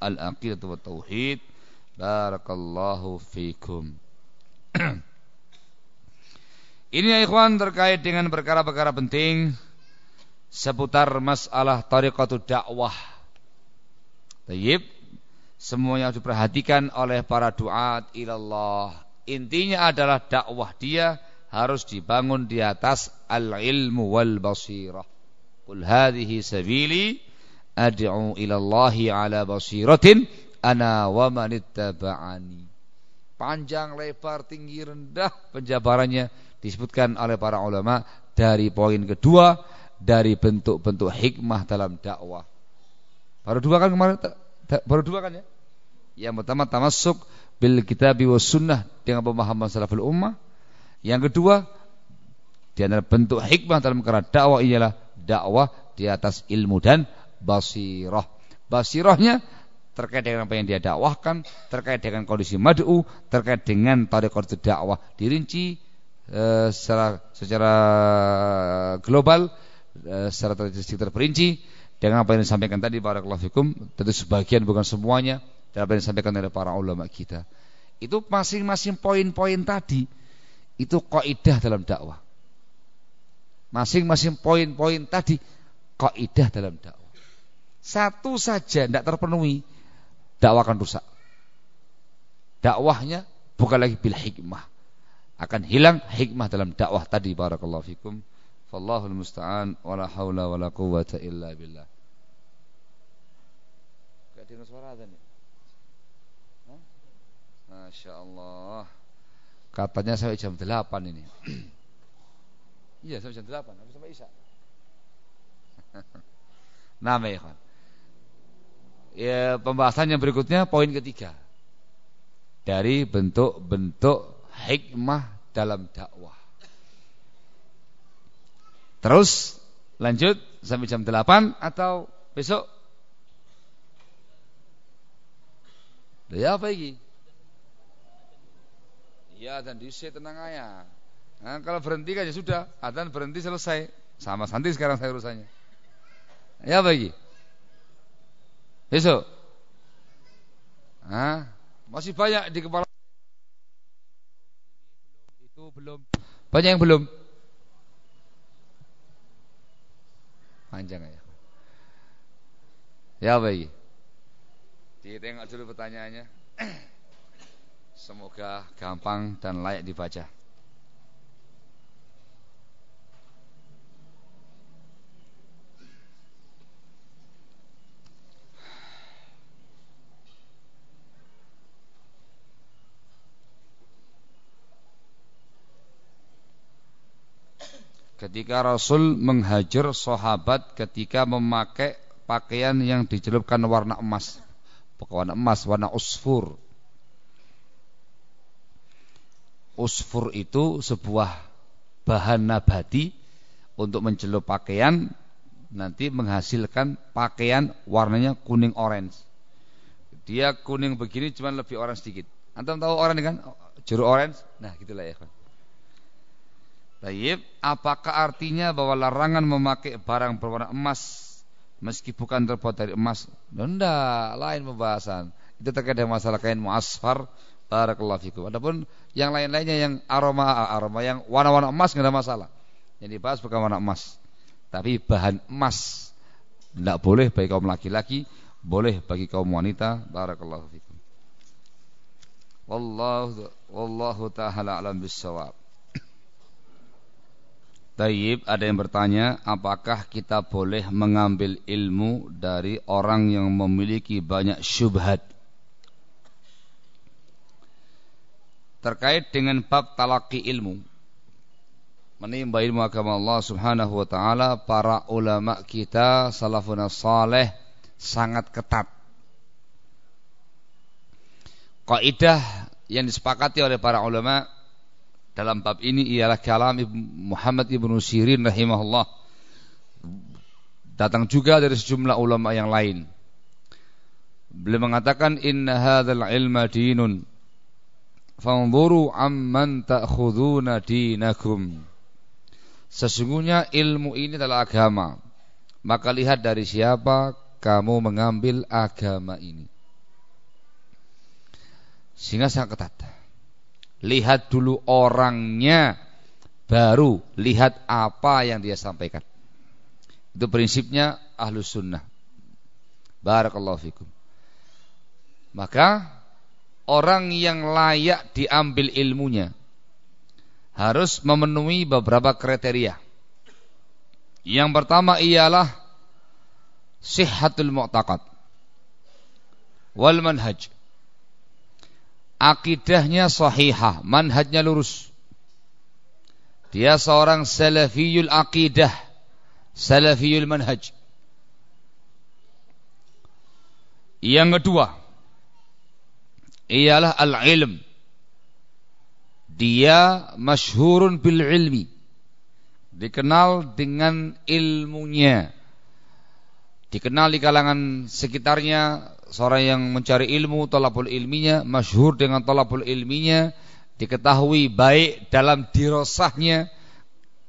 al-aqidah wa tauhid. Barakallahu fikum. Ini ya ikhwan terkait dengan perkara-perkara penting seputar masalah tariqatul dakwah. Tayyib semuanya diperhatikan oleh para duat ilallah. Intinya adalah dakwah dia harus dibangun di atas al-ilmu wal basirah. Qul hadhihi sabili ad'u ila Allah ala basiratin ana wa man ittaba'ani. Panjang, lebar, tinggi, rendah penjabarannya disebutkan oleh para ulama dari poin kedua dari bentuk-bentuk hikmah dalam dakwah. Baru dua kan kemarin baru dua kan ya? Yang pertama tamasuk bil kitab wa sunnah dengan pemahaman salaful ummah. Yang kedua di antara bentuk hikmah dalam perkara dakwah ialah dakwah di atas ilmu dan basirah. Basirahnya terkait dengan apa yang dia dakwahkan, terkait dengan kondisi mad'u, terkait dengan tarekat dakwah dirinci e, secara secara global, e, secara terperinci dengan apa yang disampaikan tadi barakallahu fikum, tentu sebagian bukan semuanya dan apa yang disampaikan oleh para ulama kita. Itu masing-masing poin-poin tadi itu kaidah dalam dakwah. Masing-masing poin-poin tadi kaidah dalam dakwah. Satu saja tidak terpenuhi, dakwah akan rusak. Dakwahnya bukan lagi bil hikmah. Akan hilang hikmah dalam dakwah tadi barakallahu fikum. Fallahul musta'an wala haula wala quwwata illa billah. Gak dengar suara azan ya? Masya Allah Katanya sampai jam 8 ini Iya sampai jam 8 Habis sampai Isya Nah ya Ya pembahasan yang berikutnya Poin ketiga Dari bentuk-bentuk Hikmah dalam dakwah Terus Lanjut sampai jam 8 Atau besok Ya apa ini Ya dan diisi tenang aja. Nah, kalau berhenti kan ya sudah, adzan berhenti selesai. Sama santi sekarang saya urusannya. Ya bagi. Besok. Nah, masih banyak di kepala. Itu belum. Banyak yang belum. Panjang ya. Ya baik ditengok dulu pertanyaannya. Semoga gampang dan layak dibaca. Ketika Rasul menghajar sahabat ketika memakai pakaian yang dicelupkan warna emas, warna emas, warna usfur. Usfur itu sebuah bahan nabati untuk mencelup pakaian nanti menghasilkan pakaian warnanya kuning orange. Dia kuning begini cuma lebih orange sedikit. Antum tahu orange kan? Jeruk orange. Nah, gitulah ya, Baik, apakah artinya bahwa larangan memakai barang berwarna emas meski bukan terbuat dari emas? Tidak, lain pembahasan. Itu terkait dengan masalah kain muasfar Barakallahu fikum. Adapun yang lain-lainnya yang aroma aroma yang warna-warna emas nggak ada masalah. Yang dibahas bukan warna emas, tapi bahan emas. Tidak boleh bagi kaum laki-laki, boleh bagi kaum wanita. Barakallahu fikum. Wallahu wallahu taala alam bisawab. Taib, ada yang bertanya, apakah kita boleh mengambil ilmu dari orang yang memiliki banyak syubhat? Terkait dengan bab talaki ilmu. Menimba ilmu agama Allah subhanahu wa ta'ala, para ulama kita, salafun saleh, sangat ketat. Kaidah yang disepakati oleh para ulama dalam bab ini ialah kalam Muhammad ibnu Sirin rahimahullah. Datang juga dari sejumlah ulama yang lain. Beliau mengatakan inna hadzal ilma dinun. Fanzuru amman ta'khuduna dinakum. Sesungguhnya ilmu ini adalah agama. Maka lihat dari siapa kamu mengambil agama ini. Sehingga sangat ketat lihat dulu orangnya baru lihat apa yang dia sampaikan. Itu prinsipnya ahlus sunnah. Barakallahu fikum. Maka orang yang layak diambil ilmunya harus memenuhi beberapa kriteria. Yang pertama ialah sihhatul mu'taqad wal manhaj akidahnya sahihah, manhajnya lurus. Dia seorang salafiyul akidah, salafiyul manhaj. Yang kedua ialah al-ilm. Dia masyhurun bil ilmi. Dikenal dengan ilmunya. Dikenal di kalangan sekitarnya seorang yang mencari ilmu talabul ilminya masyhur dengan talabul ilminya diketahui baik dalam dirosahnya.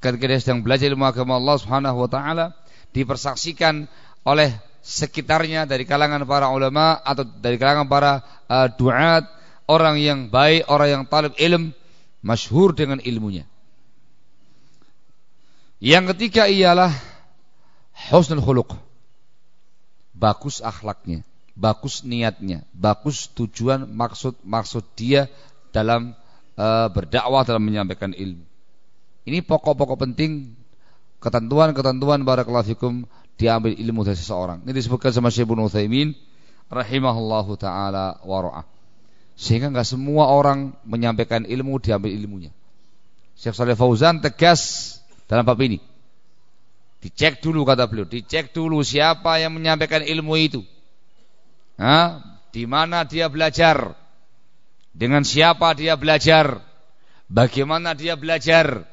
Ketika dia sedang belajar ilmu agama Allah Subhanahu wa taala dipersaksikan oleh sekitarnya dari kalangan para ulama atau dari kalangan para uh, duat orang yang baik orang yang talib ilm masyhur dengan ilmunya. Yang ketiga ialah husnul khuluq bagus akhlaknya bagus niatnya, bagus tujuan maksud maksud dia dalam e, berdakwah dalam menyampaikan ilmu. Ini pokok-pokok penting ketentuan-ketentuan barakallahu fikum diambil ilmu dari seseorang. Ini disebutkan sama Syekh Ibnu Utsaimin rahimahullahu taala wa Sehingga enggak semua orang menyampaikan ilmu diambil ilmunya. Syekh Saleh Fauzan tegas dalam bab ini. Dicek dulu kata beliau, dicek dulu siapa yang menyampaikan ilmu itu Ha? Di mana dia belajar? Dengan siapa dia belajar? Bagaimana dia belajar?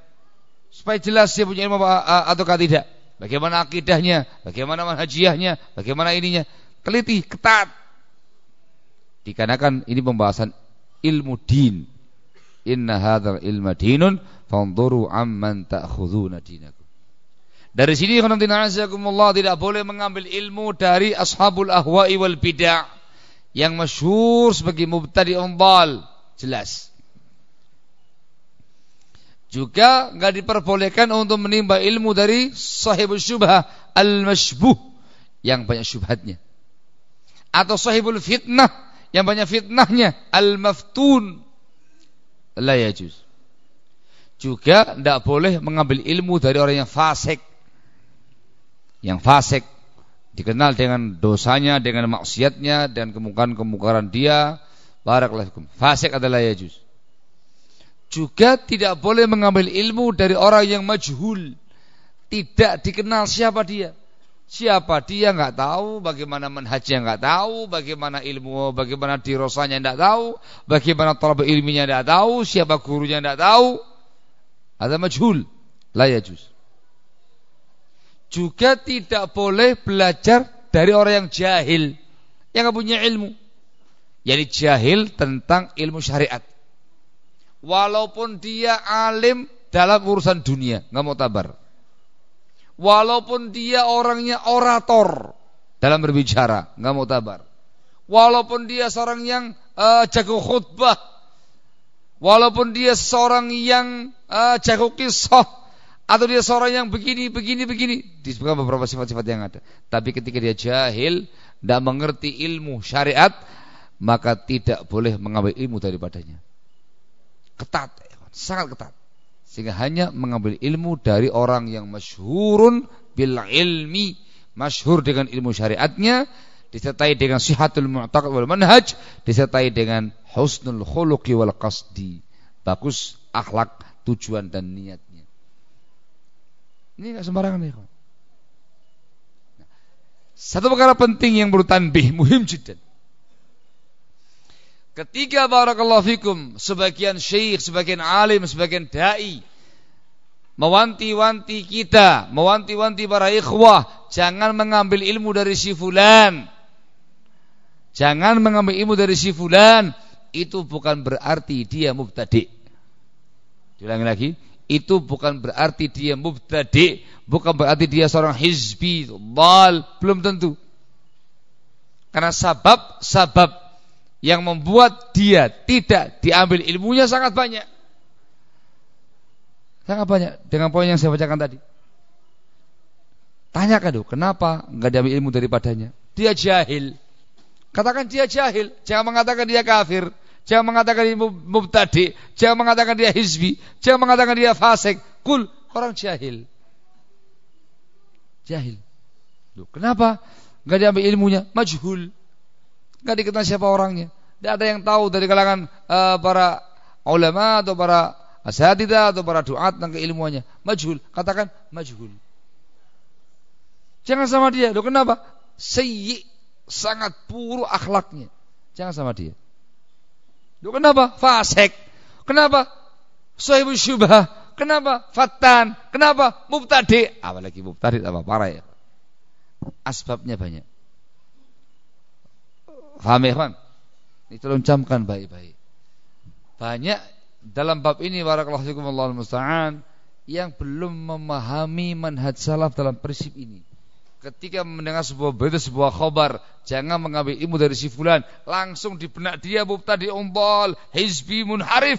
Supaya jelas dia punya ilmu ataukah tidak. Bagaimana akidahnya, bagaimana manhajiahnya, bagaimana ininya. Teliti, ketat. Dikarenakan ini pembahasan ilmu din. Inna hadzal ilma dinun fanzuru amman ta'khuduna dinakum. Dari sini tidak boleh mengambil ilmu dari ashabul ahwa'i wal bid'ah yang masyhur sebagai mubtadi umbal jelas. Juga enggak diperbolehkan untuk menimba ilmu dari sahibul syubhah al-masybuh yang banyak syubhatnya. Atau sahibul fitnah yang banyak fitnahnya al-maftun la yajuz. Juga tidak boleh mengambil ilmu dari orang yang fasik yang fasik dikenal dengan dosanya, dengan maksiatnya dan kemungkaran-kemungkaran dia. Barakallahu Fasik adalah yajuz. Juga tidak boleh mengambil ilmu dari orang yang majhul. Tidak dikenal siapa dia. Siapa dia nggak tahu, bagaimana manhajnya nggak tahu, bagaimana ilmu, bagaimana dirosanya nggak tahu, bagaimana talab ilminya nggak tahu, siapa gurunya nggak tahu. Ada majhul, la yajuz juga tidak boleh belajar dari orang yang jahil yang nggak punya ilmu. Jadi jahil tentang ilmu syariat. Walaupun dia alim dalam urusan dunia nggak mau tabar. Walaupun dia orangnya orator dalam berbicara nggak mau tabar. Walaupun dia seorang yang uh, jago khutbah. Walaupun dia seorang yang uh, jago kisah atau dia seorang yang begini begini begini. Disebutkan beberapa sifat-sifat yang ada. Tapi ketika dia jahil tidak mengerti ilmu syariat maka tidak boleh mengambil ilmu daripadanya. Ketat sangat ketat. Sehingga hanya mengambil ilmu dari orang yang masyhurun bil ilmi masyhur dengan ilmu syariatnya disertai dengan sihatul mu'taqad wal manhaj disertai dengan husnul khuluqi wal qasdi. Bagus akhlak tujuan dan niatnya ini enggak sembarangan ya satu perkara penting yang perlu tanbih muhim jiddan Ketika barakallahu fikum sebagian syekh, sebagian alim, sebagian dai mewanti-wanti kita, mewanti-wanti para ikhwah, jangan mengambil ilmu dari si fulan. Jangan mengambil ilmu dari si fulan, itu bukan berarti dia mubtadi. Diulangi lagi, itu bukan berarti dia mubtadi, bukan berarti dia seorang hizbi, bal, belum tentu. Karena sabab-sabab yang membuat dia tidak diambil ilmunya sangat banyak. Sangat banyak dengan poin yang saya bacakan tadi. Tanyakan dulu, kenapa enggak diambil ilmu daripadanya? Dia jahil. Katakan dia jahil, jangan mengatakan dia kafir, jangan mengatakan dia mubtadi, jangan mengatakan dia hizbi, jangan mengatakan dia fasik. Kul, orang jahil. Jahil. Loh, kenapa enggak diambil ilmunya? Majhul. Enggak diketahui siapa orangnya. Tidak ada yang tahu dari kalangan uh, para ulama atau para asatidah atau para duat tentang keilmuannya. Majhul. Katakan majhul. Jangan sama dia. Loh kenapa? Sayyi sangat buruk akhlaknya. Jangan sama dia. Kenapa? Fasik. Kenapa? Sahibul syubhah. Kenapa? Fatan. Kenapa? Mubtadi. Apalagi mubtadi apa parah ya. Asbabnya banyak. Faham ya kawan? Ini tolong camkan baik-baik. Banyak dalam bab ini barakallahu fikum Allah musta'an yang belum memahami manhaj salaf dalam prinsip ini. Ketika mendengar sebuah berita, sebuah khabar, jangan mengambil ilmu dari si fulan, langsung di benak dia mubtadi umbal, hizbi munharif.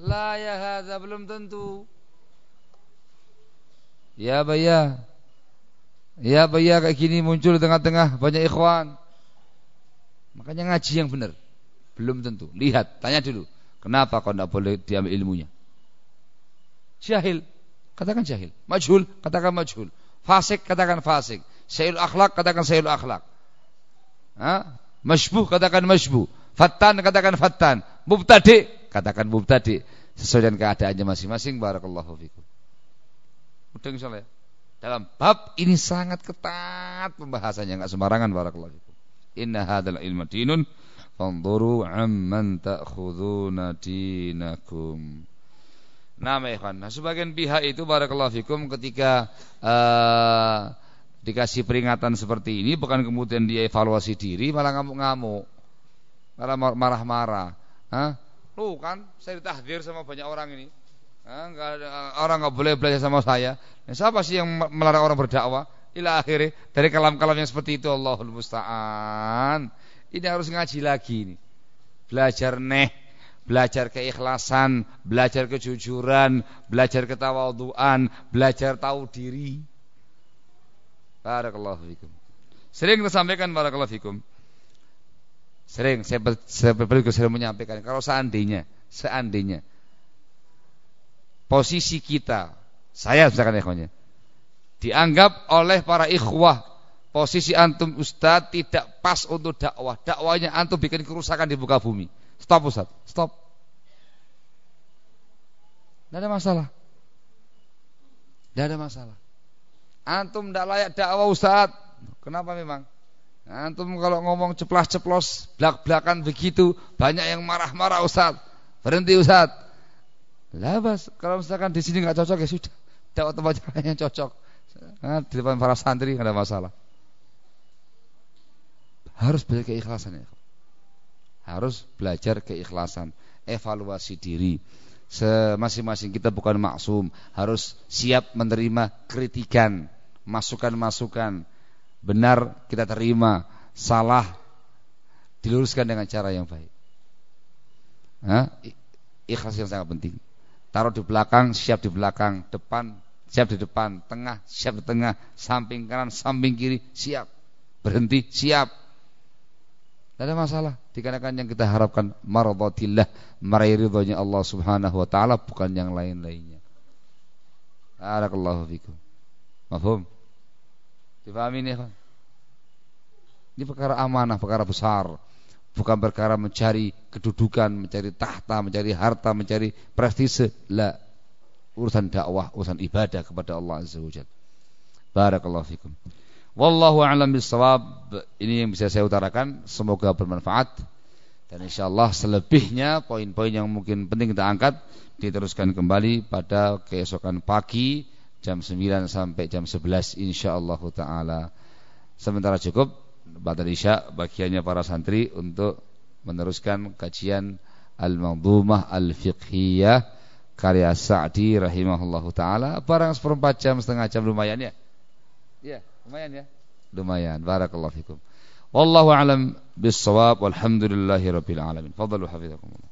La ya hadza belum tentu. Ya bayya. Ya bayya kayak gini muncul di tengah-tengah banyak ikhwan. Makanya ngaji yang benar. Belum tentu. Lihat, tanya dulu. Kenapa kau tidak boleh diambil ilmunya? Jahil. Katakan jahil. Majhul. Katakan majhul. Fasik. Katakan fasik. Sayul akhlak. Katakan sayul akhlak. Ha? Katakan mashbuh. Fattan. Katakan fattan. Mubtadi. Katakan mubtadi. Sesuai dengan keadaannya masing-masing. Barakallahu fikum. Mudah insyaallah ya. Dalam bab ini sangat ketat pembahasannya enggak sembarangan barakallahu fikum inna hadzal ilma dinun fanzuru amman ta'khuduna dinakum Nama ikhwan. Nah, sebagian pihak itu barakallahu fikum ketika uh, dikasih peringatan seperti ini bukan kemudian dia evaluasi diri malah ngamuk-ngamuk. Malah marah-marah. Hah? Lu kan saya ditahdir sama banyak orang ini. Hah? Orang enggak boleh belajar sama saya. Nah, siapa sih yang melarang orang berdakwah? ila akhirnya dari kalam-kalam yang seperti itu Allahul musta'an. Ini harus ngaji lagi ini. Belajar neh, belajar keikhlasan, belajar kejujuran, belajar ketawaduan, belajar tahu diri. Barakallahu fikum. Sering kita sampaikan barakallahu fikum. Sering saya saya menyampaikan kalau seandainya seandainya posisi kita saya misalkan ya dianggap oleh para ikhwah posisi antum ustaz tidak pas untuk dakwah. Dakwahnya antum bikin kerusakan di muka bumi. Stop ustaz, stop. Tidak ada masalah. Tidak ada masalah. Antum tidak layak dakwah ustaz. Kenapa memang? Antum kalau ngomong ceplas-ceplos, belak-belakan begitu, banyak yang marah-marah ustaz. Berhenti ustaz. Lah kalau misalkan di sini nggak cocok ya sudah. Dakwah tempat yang cocok. Nah, di depan para santri tidak ada masalah. Harus belajar keikhlasan ya. Harus belajar keikhlasan, evaluasi diri. Masing-masing kita bukan maksum, harus siap menerima kritikan, masukan-masukan. Benar kita terima, salah diluruskan dengan cara yang baik. Nah, Ikhlas yang sangat penting. Taruh di belakang, siap di belakang, depan, siap di depan, tengah, siap di tengah, samping kanan, samping kiri, siap. Berhenti, siap. Tidak ada masalah. Dikarenakan yang kita harapkan maradatillah, meraih Allah Subhanahu wa taala bukan yang lain-lainnya. Barakallahu fikum. Mafhum? Difahami ini, kan? Ini perkara amanah, perkara besar. Bukan perkara mencari kedudukan, mencari tahta, mencari harta, mencari prestise. La. Urusan dakwah, urusan ibadah kepada Allah Azza wa Jalla. Barakallahu fikum. Wallahu a'lam bissawab. Ini yang bisa saya utarakan, semoga bermanfaat. Dan insyaallah selebihnya poin-poin yang mungkin penting kita angkat diteruskan kembali pada keesokan pagi jam 9 sampai jam 11 insyaallah taala. Sementara cukup pada Isya bagiannya para santri untuk meneruskan kajian Al-Manzumah Al-Fiqhiyah karya Sa'di rahimahullahu taala. Barang seperempat jam setengah jam lumayan ya. Ya. Lumayan ya? Lumayan. Barakallahu fikum. Wallahu a'lam bis-shawab walhamdulillahi rabbil alamin. Fadhalu hafizakumullah.